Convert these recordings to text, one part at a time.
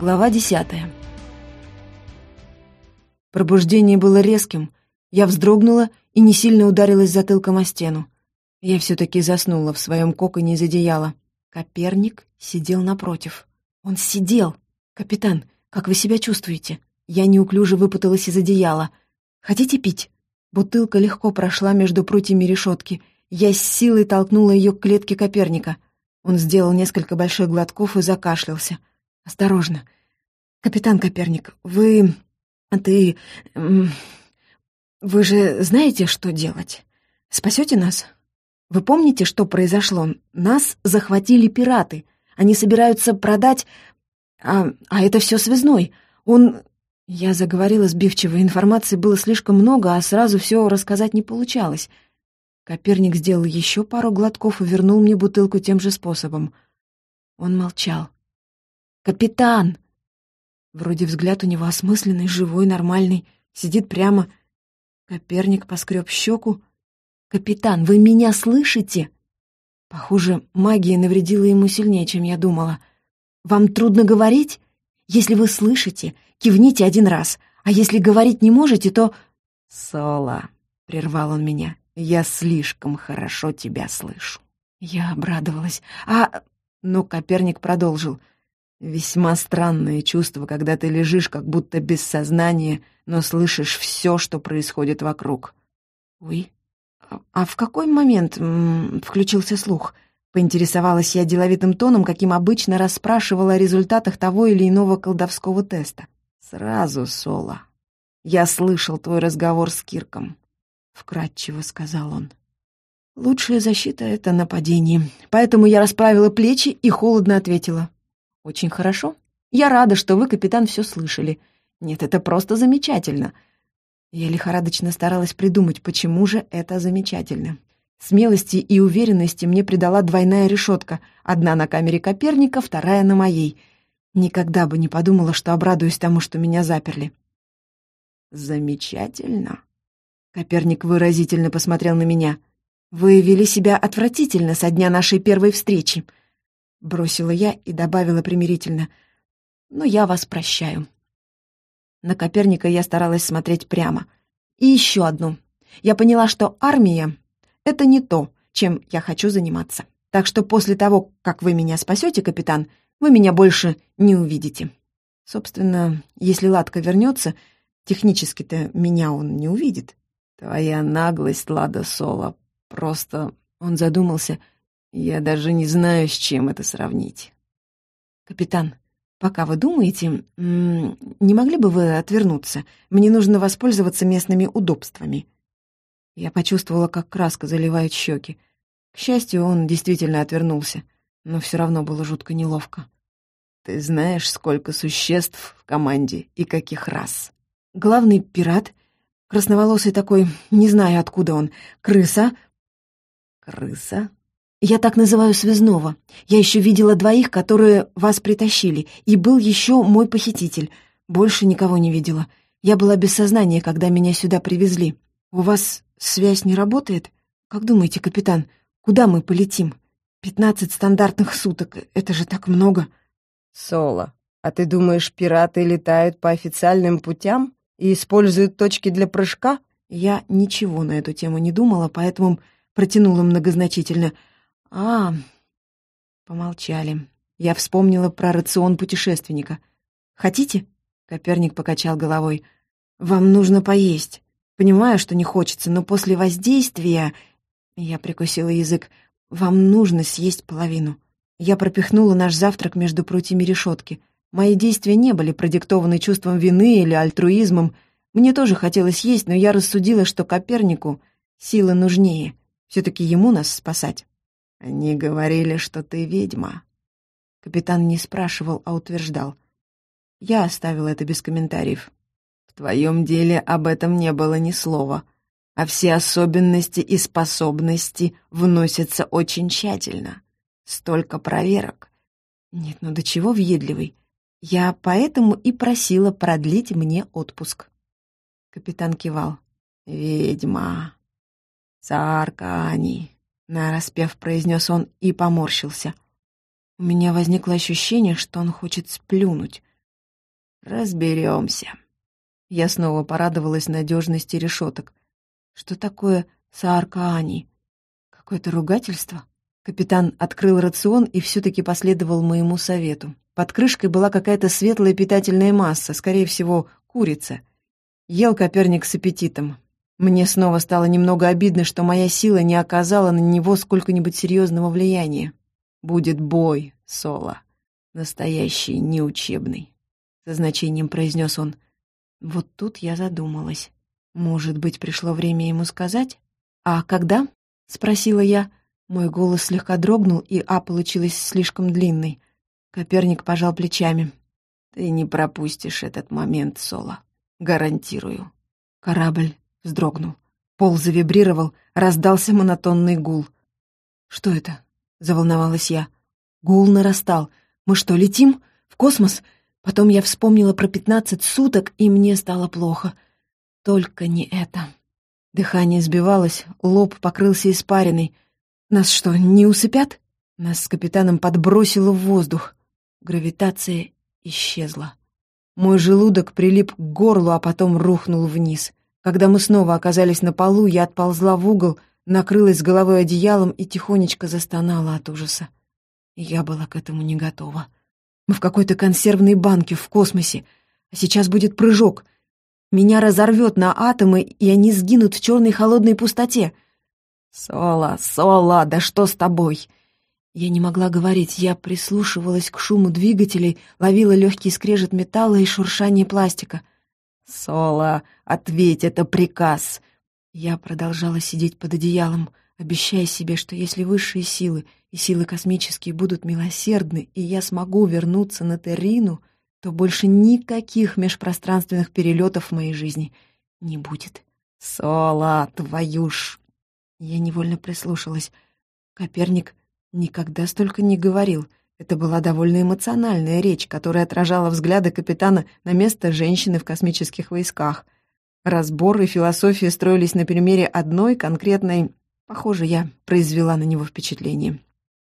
Глава десятая. Пробуждение было резким. Я вздрогнула и не сильно ударилась затылком о стену. Я все-таки заснула в своем коконе из одеяла. Коперник сидел напротив. Он сидел. «Капитан, как вы себя чувствуете?» Я неуклюже выпуталась из одеяла. «Хотите пить?» Бутылка легко прошла между прутьями решетки. Я с силой толкнула ее к клетке Коперника. Он сделал несколько больших глотков и закашлялся. «Осторожно. Капитан Коперник, вы... ты... вы же знаете, что делать? Спасете нас? Вы помните, что произошло? Нас захватили пираты. Они собираются продать... А, а это все связной. Он... Я заговорила сбивчиво, информации было слишком много, а сразу все рассказать не получалось. Коперник сделал еще пару глотков и вернул мне бутылку тем же способом. Он молчал. «Капитан!» Вроде взгляд у него осмысленный, живой, нормальный, сидит прямо. Коперник поскреб щеку. «Капитан, вы меня слышите?» Похоже, магия навредила ему сильнее, чем я думала. «Вам трудно говорить? Если вы слышите, кивните один раз, а если говорить не можете, то...» «Соло», — прервал он меня, — «я слишком хорошо тебя слышу». Я обрадовалась. «А...» Но Коперник продолжил — Весьма странное чувство, когда ты лежишь как будто без сознания, но слышишь все, что происходит вокруг. Ой, а в какой момент м -м, включился слух? Поинтересовалась я деловитым тоном, каким обычно расспрашивала о результатах того или иного колдовского теста. «Сразу, Соло. Я слышал твой разговор с Кирком», — вкратчиво сказал он. «Лучшая защита — это нападение, поэтому я расправила плечи и холодно ответила. «Очень хорошо. Я рада, что вы, капитан, все слышали. Нет, это просто замечательно». Я лихорадочно старалась придумать, почему же это замечательно. Смелости и уверенности мне придала двойная решетка. Одна на камере Коперника, вторая на моей. Никогда бы не подумала, что обрадуюсь тому, что меня заперли. «Замечательно», — Коперник выразительно посмотрел на меня. «Вы вели себя отвратительно со дня нашей первой встречи. Бросила я и добавила примирительно. «Но я вас прощаю». На Коперника я старалась смотреть прямо. И еще одну. Я поняла, что армия — это не то, чем я хочу заниматься. Так что после того, как вы меня спасете, капитан, вы меня больше не увидите. Собственно, если Ладка вернется, технически-то меня он не увидит. Твоя наглость, Лада Соло, просто... Он задумался — я даже не знаю, с чем это сравнить. Капитан, пока вы думаете, не могли бы вы отвернуться? Мне нужно воспользоваться местными удобствами. Я почувствовала, как краска заливает щеки. К счастью, он действительно отвернулся, но все равно было жутко неловко. Ты знаешь, сколько существ в команде и каких рас? Главный пират, красноволосый такой, не знаю, откуда он, крыса. Крыса? Я так называю связного. Я еще видела двоих, которые вас притащили, и был еще мой похититель. Больше никого не видела. Я была без сознания, когда меня сюда привезли. У вас связь не работает? Как думаете, капитан, куда мы полетим? Пятнадцать стандартных суток — это же так много. Соло, а ты думаешь, пираты летают по официальным путям и используют точки для прыжка? Я ничего на эту тему не думала, поэтому протянула многозначительно — «А...» Помолчали. Я вспомнила про рацион путешественника. «Хотите?» — Коперник покачал головой. «Вам нужно поесть. Понимаю, что не хочется, но после воздействия...» Я прикусила язык. «Вам нужно съесть половину». Я пропихнула наш завтрак между прутьями решетки. Мои действия не были продиктованы чувством вины или альтруизмом. Мне тоже хотелось есть, но я рассудила, что Копернику сила нужнее. Все-таки ему нас спасать. «Они говорили, что ты ведьма». Капитан не спрашивал, а утверждал. Я оставил это без комментариев. «В твоем деле об этом не было ни слова, а все особенности и способности вносятся очень тщательно. Столько проверок. Нет, ну до чего въедливый. Я поэтому и просила продлить мне отпуск». Капитан кивал. «Ведьма. Царка они. Нараспев произнес он и поморщился. У меня возникло ощущение, что он хочет сплюнуть. Разберемся. Я снова порадовалась надежности решеток. Что такое сааркаани? Какое-то ругательство? Капитан открыл рацион и все-таки последовал моему совету. Под крышкой была какая-то светлая питательная масса, скорее всего, курица. Ел Коперник с аппетитом. Мне снова стало немного обидно, что моя сила не оказала на него сколько-нибудь серьезного влияния. «Будет бой, Соло. Настоящий, неучебный», — со значением произнес он. Вот тут я задумалась. Может быть, пришло время ему сказать? «А когда?» — спросила я. Мой голос слегка дрогнул, и «а» получилась слишком длинной. Коперник пожал плечами. «Ты не пропустишь этот момент, Соло. Гарантирую». Корабль вздрогнул. Пол завибрировал, раздался монотонный гул. «Что это?» — заволновалась я. Гул нарастал. «Мы что, летим? В космос?» Потом я вспомнила про пятнадцать суток, и мне стало плохо. Только не это. Дыхание сбивалось, лоб покрылся испариной. Нас что, не усыпят? Нас с капитаном подбросило в воздух. Гравитация исчезла. Мой желудок прилип к горлу, а потом рухнул вниз. Когда мы снова оказались на полу, я отползла в угол, накрылась головой одеялом и тихонечко застонала от ужаса. Я была к этому не готова. Мы в какой-то консервной банке в космосе, а сейчас будет прыжок. Меня разорвет на атомы, и они сгинут в черной холодной пустоте. «Соло, Соло, да что с тобой?» Я не могла говорить, я прислушивалась к шуму двигателей, ловила легкий скрежет металла и шуршание пластика. «Соло, ответь, это приказ!» Я продолжала сидеть под одеялом, обещая себе, что если высшие силы и силы космические будут милосердны, и я смогу вернуться на Террину, то больше никаких межпространственных перелетов в моей жизни не будет. «Соло, твою ж...» Я невольно прислушалась. Коперник никогда столько не говорил. Это была довольно эмоциональная речь, которая отражала взгляды капитана на место женщины в космических войсках. Разбор и философия строились на примере одной конкретной... Похоже, я произвела на него впечатление.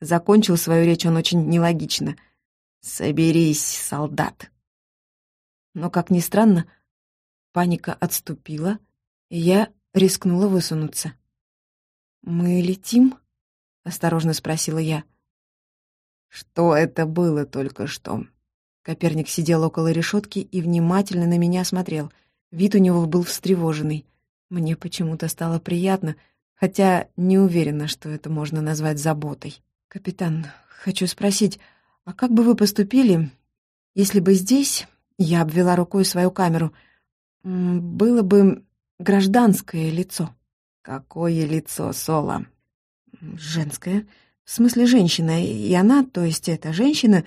Закончил свою речь он очень нелогично. «Соберись, солдат!» Но, как ни странно, паника отступила, и я рискнула высунуться. «Мы летим?» — осторожно спросила я. «Что это было только что?» Коперник сидел около решетки и внимательно на меня смотрел. Вид у него был встревоженный. Мне почему-то стало приятно, хотя не уверена, что это можно назвать заботой. «Капитан, хочу спросить, а как бы вы поступили, если бы здесь, я обвела рукой свою камеру, было бы гражданское лицо?» «Какое лицо, Соло?» «Женское. В смысле женщина. И она, то есть эта женщина,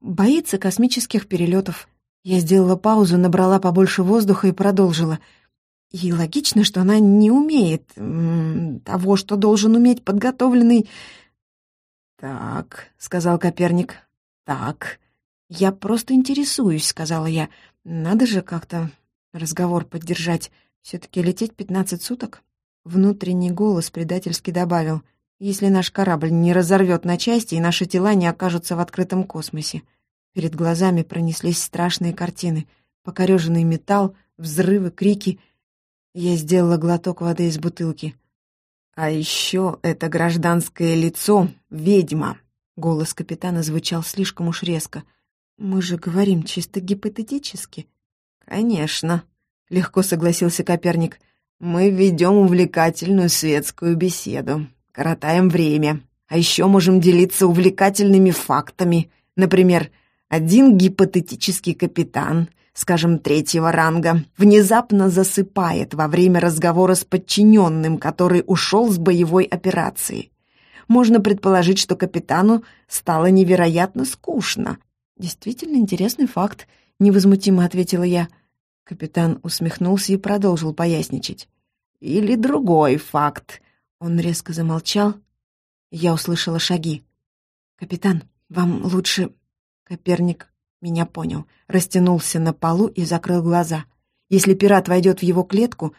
боится космических перелетов». Я сделала паузу, набрала побольше воздуха и продолжила. И логично, что она не умеет того, что должен уметь подготовленный... «Так», — сказал Коперник, — «так». «Я просто интересуюсь», — сказала я. «Надо же как-то разговор поддержать. Все-таки лететь пятнадцать суток?» Внутренний голос предательски добавил, «Если наш корабль не разорвет на части, и наши тела не окажутся в открытом космосе». Перед глазами пронеслись страшные картины. Покореженный металл, взрывы, крики. Я сделала глоток воды из бутылки. «А еще это гражданское лицо — ведьма!» Голос капитана звучал слишком уж резко. «Мы же говорим чисто гипотетически». «Конечно», — легко согласился Коперник. Мы ведем увлекательную светскую беседу, коротаем время, а еще можем делиться увлекательными фактами. Например, один гипотетический капитан, скажем, третьего ранга, внезапно засыпает во время разговора с подчиненным, который ушел с боевой операции. Можно предположить, что капитану стало невероятно скучно. «Действительно интересный факт», — невозмутимо ответила я. Капитан усмехнулся и продолжил поясничать. «Или другой факт». Он резко замолчал. Я услышала шаги. «Капитан, вам лучше...» Коперник меня понял, растянулся на полу и закрыл глаза. «Если пират войдет в его клетку,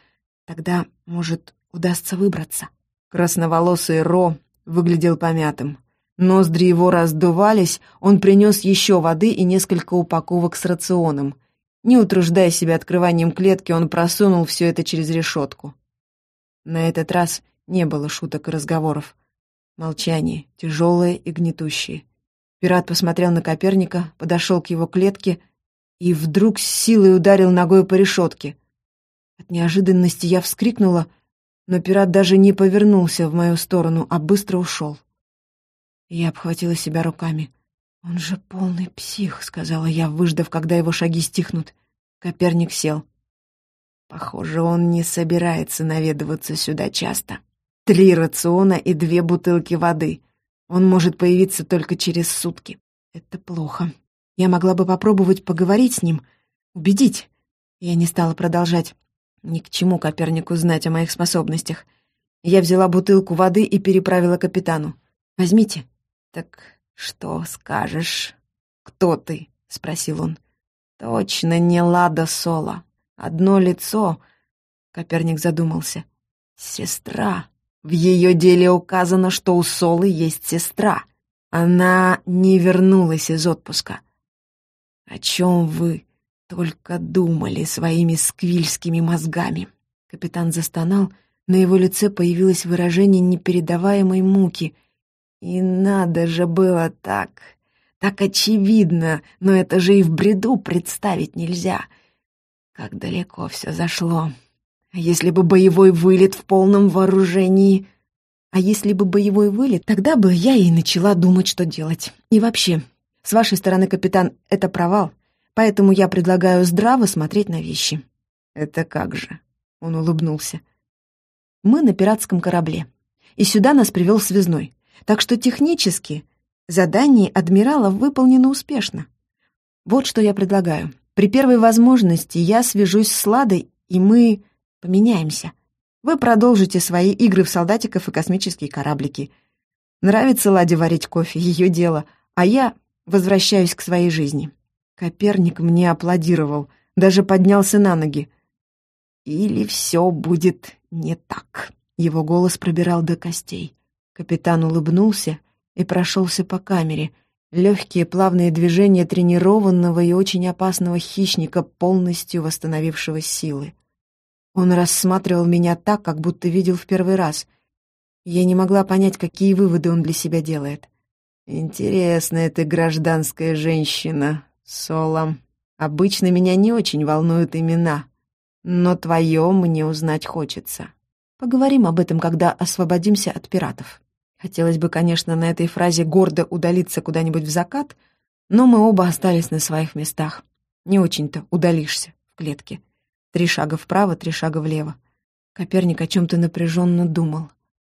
тогда, может, удастся выбраться». Красноволосый Ро выглядел помятым. Ноздри его раздувались, он принес еще воды и несколько упаковок с рационом. Не утруждая себя открыванием клетки, он просунул все это через решетку. На этот раз не было шуток и разговоров. Молчание, тяжелое и гнетущее. Пират посмотрел на Коперника, подошел к его клетке и вдруг с силой ударил ногой по решетке. От неожиданности я вскрикнула, но пират даже не повернулся в мою сторону, а быстро ушел. Я обхватила себя руками. «Он же полный псих», — сказала я, выждав, когда его шаги стихнут. Коперник сел. Похоже, он не собирается наведываться сюда часто. Три рациона и две бутылки воды. Он может появиться только через сутки. Это плохо. Я могла бы попробовать поговорить с ним, убедить. Я не стала продолжать. Ни к чему Копернику знать о моих способностях. Я взяла бутылку воды и переправила капитану. «Возьмите». «Так что скажешь? Кто ты?» — спросил он. «Точно не Лада Соло. Одно лицо...» Коперник задумался. «Сестра. В ее деле указано, что у Солы есть сестра. Она не вернулась из отпуска. О чем вы только думали своими сквильскими мозгами?» Капитан застонал, на его лице появилось выражение непередаваемой муки. «И надо же было так!» Так очевидно, но это же и в бреду представить нельзя. Как далеко все зашло. А если бы боевой вылет в полном вооружении... А если бы боевой вылет, тогда бы я и начала думать, что делать. И вообще, с вашей стороны, капитан, это провал, поэтому я предлагаю здраво смотреть на вещи. Это как же? Он улыбнулся. Мы на пиратском корабле, и сюда нас привел связной. Так что технически Задание адмирала выполнено успешно. Вот что я предлагаю. При первой возможности я свяжусь с Ладой, и мы поменяемся. Вы продолжите свои игры в солдатиков и космические кораблики. Нравится Ладе варить кофе, ее дело, а я возвращаюсь к своей жизни. Коперник мне аплодировал, даже поднялся на ноги. Или все будет не так. Его голос пробирал до костей. Капитан улыбнулся и прошелся по камере. Легкие плавные движения тренированного и очень опасного хищника, полностью восстановившего силы. Он рассматривал меня так, как будто видел в первый раз. Я не могла понять, какие выводы он для себя делает. «Интересная ты гражданская женщина, Соло. Обычно меня не очень волнуют имена, но твое мне узнать хочется. Поговорим об этом, когда освободимся от пиратов». Хотелось бы, конечно, на этой фразе гордо удалиться куда-нибудь в закат, но мы оба остались на своих местах. Не очень-то удалишься в клетке. Три шага вправо, три шага влево. Коперник о чем-то напряженно думал.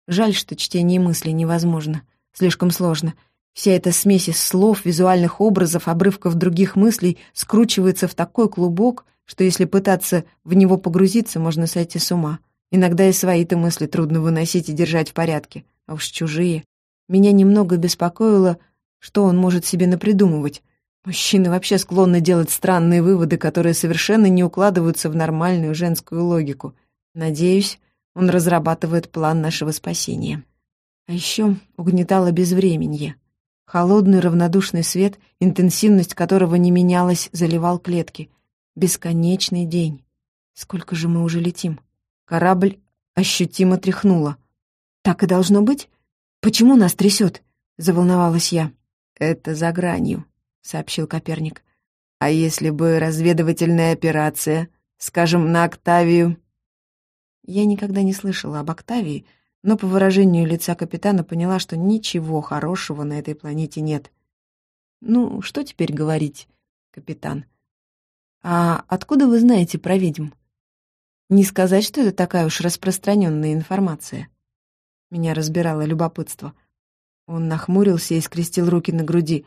Жаль, что чтение мыслей невозможно. Слишком сложно. Вся эта смесь из слов, визуальных образов, обрывков других мыслей скручивается в такой клубок, что если пытаться в него погрузиться, можно сойти с ума. Иногда и свои-то мысли трудно выносить и держать в порядке а уж чужие. Меня немного беспокоило, что он может себе напридумывать. Мужчины вообще склонны делать странные выводы, которые совершенно не укладываются в нормальную женскую логику. Надеюсь, он разрабатывает план нашего спасения. А еще угнетало безвременье. Холодный равнодушный свет, интенсивность которого не менялась, заливал клетки. Бесконечный день. Сколько же мы уже летим? Корабль ощутимо тряхнуло — «Так и должно быть? Почему нас трясет?» — заволновалась я. «Это за гранью», — сообщил Коперник. «А если бы разведывательная операция, скажем, на Октавию?» Я никогда не слышала об Октавии, но по выражению лица капитана поняла, что ничего хорошего на этой планете нет. «Ну, что теперь говорить, капитан?» «А откуда вы знаете про ведьм?» «Не сказать, что это такая уж распространенная информация». Меня разбирало любопытство. Он нахмурился и скрестил руки на груди,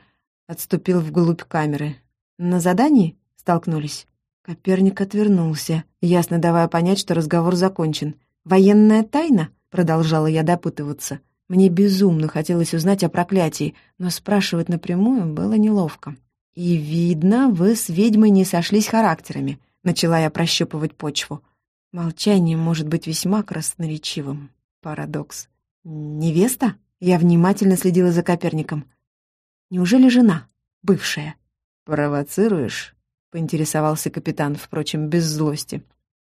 отступил вглубь камеры. «На задании?» — столкнулись. Коперник отвернулся, ясно давая понять, что разговор закончен. «Военная тайна?» — продолжала я допытываться. Мне безумно хотелось узнать о проклятии, но спрашивать напрямую было неловко. «И видно, вы с ведьмой не сошлись характерами», — начала я прощупывать почву. Молчание может быть весьма красноречивым. Парадокс. «Невеста?» Я внимательно следила за Коперником. «Неужели жена? Бывшая?» «Провоцируешь?» — поинтересовался капитан, впрочем, без злости.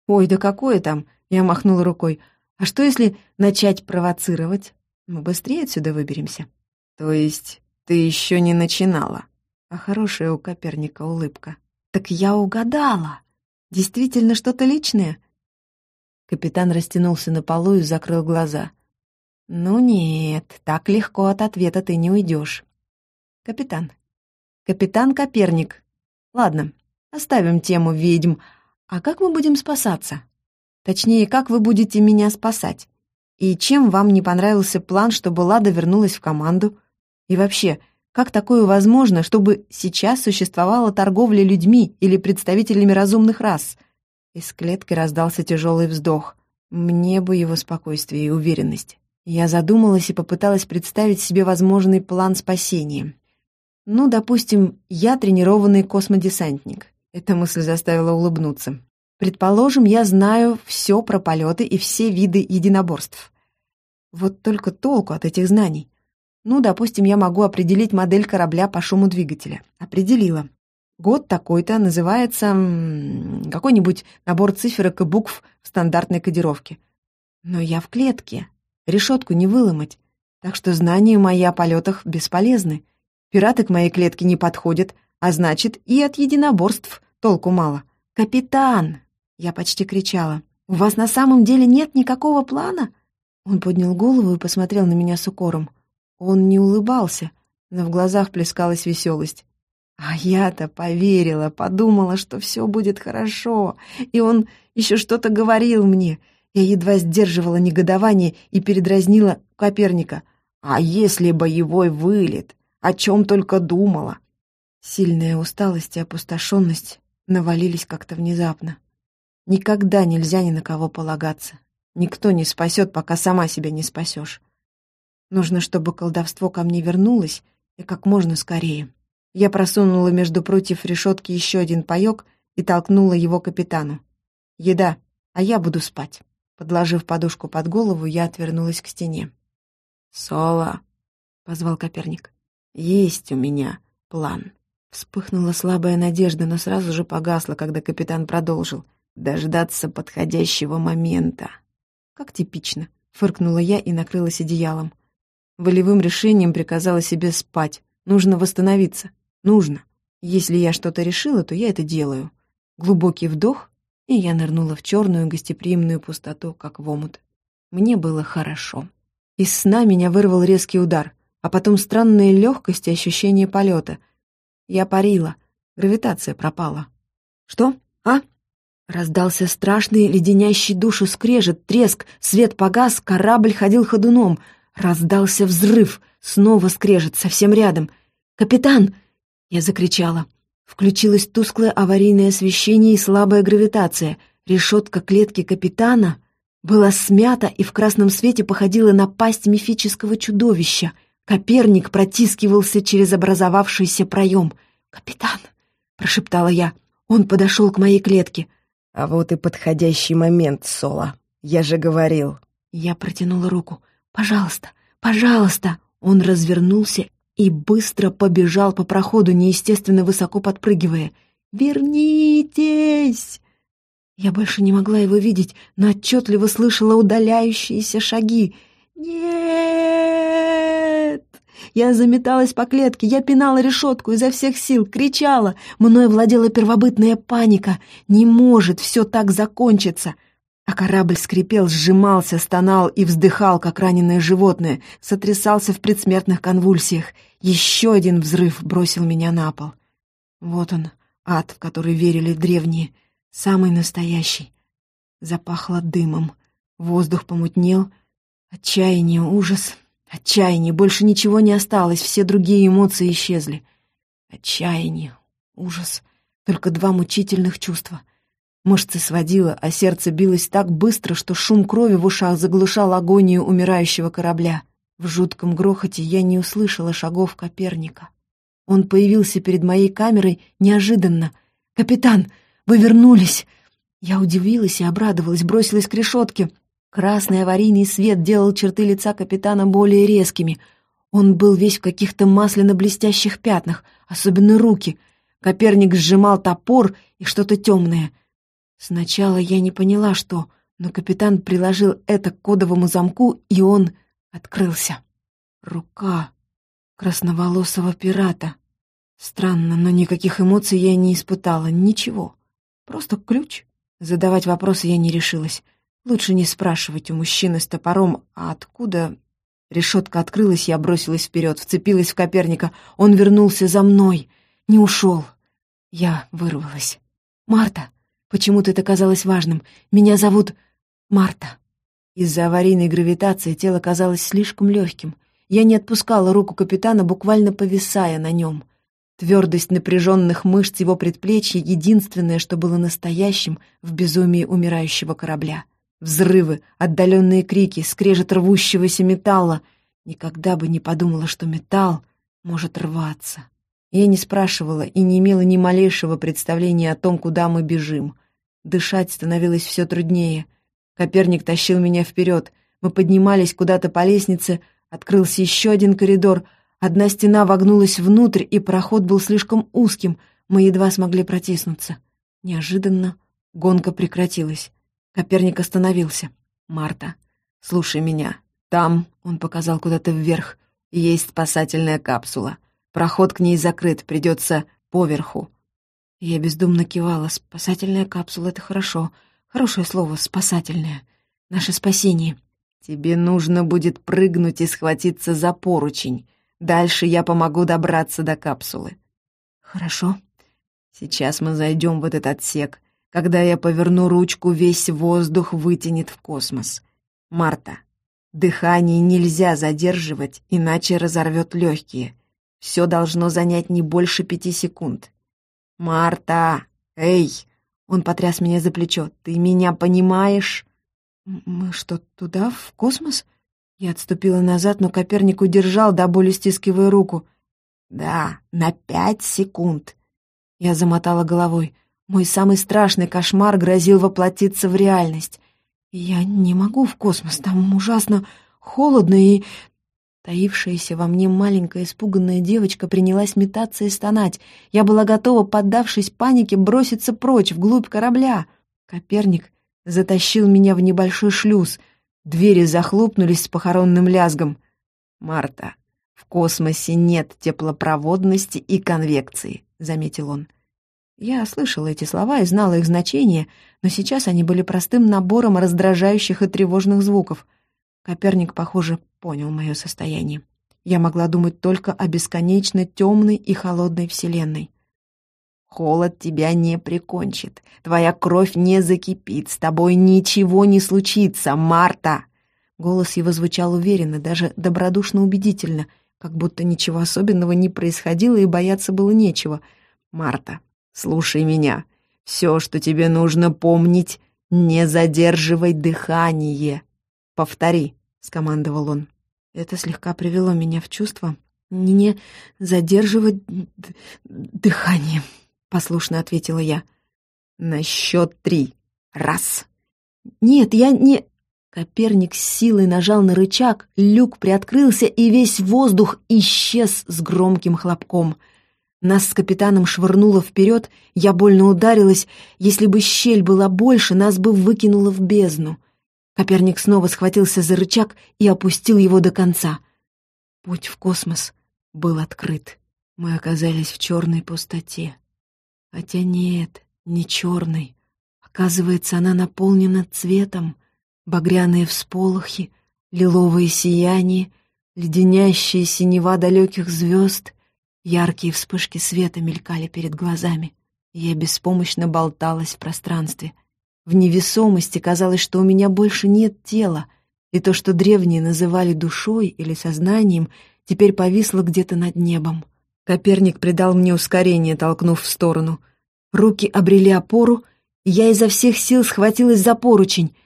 «Ой, да какое там!» — я махнула рукой. «А что, если начать провоцировать? Мы быстрее отсюда выберемся». «То есть ты еще не начинала?» А хорошая у Коперника улыбка. «Так я угадала! Действительно что-то личное?» Капитан растянулся на полу и закрыл глаза. «Ну нет, так легко от ответа ты не уйдешь. Капитан. Капитан Коперник. Ладно, оставим тему ведьм. А как мы будем спасаться? Точнее, как вы будете меня спасать? И чем вам не понравился план, чтобы Лада вернулась в команду? И вообще, как такое возможно, чтобы сейчас существовала торговля людьми или представителями разумных рас? Из клетки раздался тяжелый вздох. Мне бы его спокойствие и уверенность. Я задумалась и попыталась представить себе возможный план спасения. Ну, допустим, я тренированный космодесантник. Эта мысль заставила улыбнуться. Предположим, я знаю все про полеты и все виды единоборств. Вот только толку от этих знаний. Ну, допустим, я могу определить модель корабля по шуму двигателя. Определила. Год такой-то называется какой-нибудь набор циферок и букв в стандартной кодировке. Но я в клетке. Решетку не выломать. Так что знания мои о полетах бесполезны. Пираты к моей клетке не подходят, а значит, и от единоборств толку мало. «Капитан!» — я почти кричала. «У вас на самом деле нет никакого плана?» Он поднял голову и посмотрел на меня с укором. Он не улыбался, но в глазах плескалась веселость. А я-то поверила, подумала, что все будет хорошо. И он еще что-то говорил мне. Я едва сдерживала негодование и передразнила Коперника. «А если боевой вылет? О чем только думала. Сильная усталость и опустошенность навалились как-то внезапно. Никогда нельзя ни на кого полагаться. Никто не спасет, пока сама себя не спасешь. Нужно, чтобы колдовство ко мне вернулось, и как можно скорее. Я просунула между против решетки еще один паек и толкнула его капитану. «Еда, а я буду спать». Подложив подушку под голову, я отвернулась к стене. «Соло», — позвал Коперник. Есть у меня план. Вспыхнула слабая надежда, но сразу же погасла, когда капитан продолжил. Дождаться подходящего момента. Как типично. Фыркнула я и накрылась одеялом. Волевым решением приказала себе спать. Нужно восстановиться. Нужно. Если я что-то решила, то я это делаю. Глубокий вдох, и я нырнула в черную гостеприимную пустоту, как в омут. Мне было хорошо. Из сна меня вырвал резкий удар — а потом странная легкость и ощущение полета. Я парила, гравитация пропала. «Что? А?» Раздался страшный, леденящий душу скрежет, треск, свет погас, корабль ходил ходуном. Раздался взрыв, снова скрежет, совсем рядом. «Капитан!» — я закричала. Включилось тусклое аварийное освещение и слабая гравитация. Решетка клетки капитана была смята и в красном свете походила на пасть мифического чудовища — Коперник протискивался через образовавшийся проем. «Капитан!» — прошептала я. Он подошел к моей клетке. «А вот и подходящий момент, Соло. Я же говорил». Я протянула руку. «Пожалуйста, пожалуйста!» Он развернулся и быстро побежал по проходу, неестественно высоко подпрыгивая. «Вернитесь!» Я больше не могла его видеть, но отчетливо слышала удаляющиеся шаги. «Нет!» Я заметалась по клетке, я пинала решетку изо всех сил, кричала. Мною владела первобытная паника. Не может все так закончиться. А корабль скрипел, сжимался, стонал и вздыхал, как раненое животное, сотрясался в предсмертных конвульсиях. Еще один взрыв бросил меня на пол. Вот он, ад, в который верили древние, самый настоящий. Запахло дымом, воздух помутнел — Отчаяние, ужас, отчаяние, больше ничего не осталось, все другие эмоции исчезли. Отчаяние, ужас, только два мучительных чувства. Мышцы сводило, а сердце билось так быстро, что шум крови в ушах заглушал агонию умирающего корабля. В жутком грохоте я не услышала шагов Коперника. Он появился перед моей камерой неожиданно. «Капитан, вы вернулись!» Я удивилась и обрадовалась, бросилась к решетке. Красный аварийный свет делал черты лица капитана более резкими. Он был весь в каких-то масляно-блестящих пятнах, особенно руки. Коперник сжимал топор и что-то темное. Сначала я не поняла, что, но капитан приложил это к кодовому замку, и он открылся. Рука красноволосого пирата. Странно, но никаких эмоций я не испытала, ничего. Просто ключ. Задавать вопросы я не решилась. Лучше не спрашивать у мужчины с топором, а откуда... Решетка открылась, я бросилась вперед, вцепилась в Коперника. Он вернулся за мной, не ушел. Я вырвалась. «Марта!» Почему-то это казалось важным. «Меня зовут Марта». Из-за аварийной гравитации тело казалось слишком легким. Я не отпускала руку капитана, буквально повисая на нем. Твердость напряженных мышц его предплечья — единственное, что было настоящим в безумии умирающего корабля. Взрывы, отдаленные крики, скрежет рвущегося металла. Никогда бы не подумала, что металл может рваться. Я не спрашивала и не имела ни малейшего представления о том, куда мы бежим. Дышать становилось все труднее. Коперник тащил меня вперед. Мы поднимались куда-то по лестнице, открылся еще один коридор. Одна стена вогнулась внутрь, и проход был слишком узким. Мы едва смогли протиснуться. Неожиданно гонка прекратилась. Коперник остановился. «Марта, слушай меня. Там, — он показал куда-то вверх, — есть спасательная капсула. Проход к ней закрыт, придется поверху». Я бездумно кивала. «Спасательная капсула — это хорошо. Хорошее слово, спасательное. Наше спасение. Тебе нужно будет прыгнуть и схватиться за поручень. Дальше я помогу добраться до капсулы». «Хорошо. Сейчас мы зайдем в этот отсек. Когда я поверну ручку, весь воздух вытянет в космос. Марта, дыхание нельзя задерживать, иначе разорвет легкие. Все должно занять не больше пяти секунд. Марта! Эй! Он потряс меня за плечо. Ты меня понимаешь? Мы что, туда, в космос? Я отступила назад, но Коперник удержал, до боли стискивая руку. Да, на пять секунд. Я замотала головой. Мой самый страшный кошмар грозил воплотиться в реальность. Я не могу в космос, там ужасно холодно и... Таившаяся во мне маленькая испуганная девочка принялась метаться и стонать. Я была готова, поддавшись панике, броситься прочь, вглубь корабля. Коперник затащил меня в небольшой шлюз. Двери захлопнулись с похоронным лязгом. «Марта, в космосе нет теплопроводности и конвекции», — заметил он. Я слышала эти слова и знала их значение, но сейчас они были простым набором раздражающих и тревожных звуков. Коперник, похоже, понял мое состояние. Я могла думать только о бесконечно темной и холодной вселенной. «Холод тебя не прикончит, твоя кровь не закипит, с тобой ничего не случится, Марта!» Голос его звучал уверенно, даже добродушно убедительно, как будто ничего особенного не происходило и бояться было нечего. «Марта, Слушай меня. Все, что тебе нужно помнить, не задерживай дыхание. Повтори, скомандовал он. Это слегка привело меня в чувство. Не задерживать дыхание, послушно ответила я. На счет три. Раз. Нет, я не... Коперник с силой нажал на рычаг, люк приоткрылся, и весь воздух исчез с громким хлопком — нас с капитаном швырнуло вперед, я больно ударилась. Если бы щель была больше, нас бы выкинуло в бездну. Коперник снова схватился за рычаг и опустил его до конца. Путь в космос был открыт. Мы оказались в черной пустоте. Хотя нет, не черной. Оказывается, она наполнена цветом. Багряные всполохи, лиловые сияние, леденящие синева далеких звезд — Яркие вспышки света мелькали перед глазами. Я беспомощно болталась в пространстве. В невесомости казалось, что у меня больше нет тела, и то, что древние называли душой или сознанием, теперь повисло где-то над небом. Коперник придал мне ускорение, толкнув в сторону. Руки обрели опору, и я изо всех сил схватилась за поручень.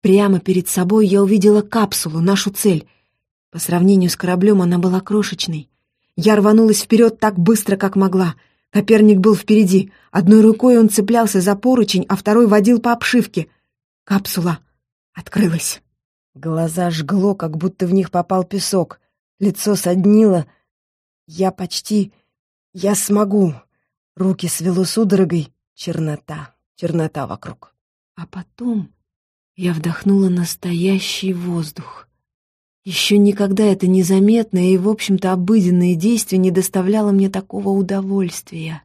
Прямо перед собой я увидела капсулу, нашу цель. По сравнению с кораблем она была крошечной. Я рванулась вперед так быстро, как могла. Коперник был впереди. Одной рукой он цеплялся за поручень, а второй водил по обшивке. Капсула открылась. Глаза жгло, как будто в них попал песок. Лицо соднило. Я почти... Я смогу. Руки свело судорогой. Чернота, чернота вокруг. А потом я вдохнула настоящий воздух. Еще никогда это незаметное и, в общем-то, обыденное действие не доставляло мне такого удовольствия.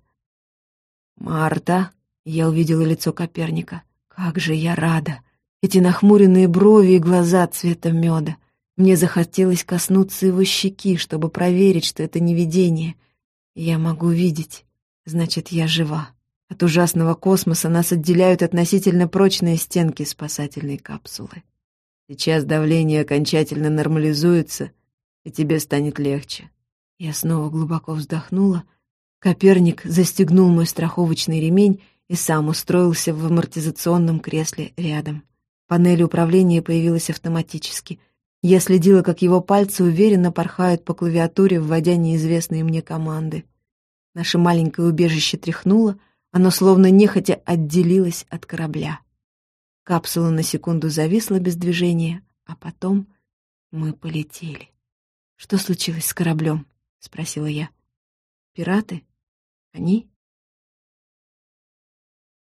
«Марта!» — я увидела лицо Коперника. «Как же я рада! Эти нахмуренные брови и глаза цвета меда. Мне захотелось коснуться его щеки, чтобы проверить, что это не видение. Я могу видеть, значит, я жива. От ужасного космоса нас отделяют относительно прочные стенки спасательной капсулы. Сейчас давление окончательно нормализуется, и тебе станет легче. Я снова глубоко вздохнула. Коперник застегнул мой страховочный ремень и сам устроился в амортизационном кресле рядом. Панель управления появилась автоматически. Я следила, как его пальцы уверенно порхают по клавиатуре, вводя неизвестные мне команды. Наше маленькое убежище тряхнуло, оно словно нехотя отделилось от корабля. Капсула на секунду зависла без движения, а потом мы полетели. «Что случилось с кораблем?» — спросила я. «Пираты? Они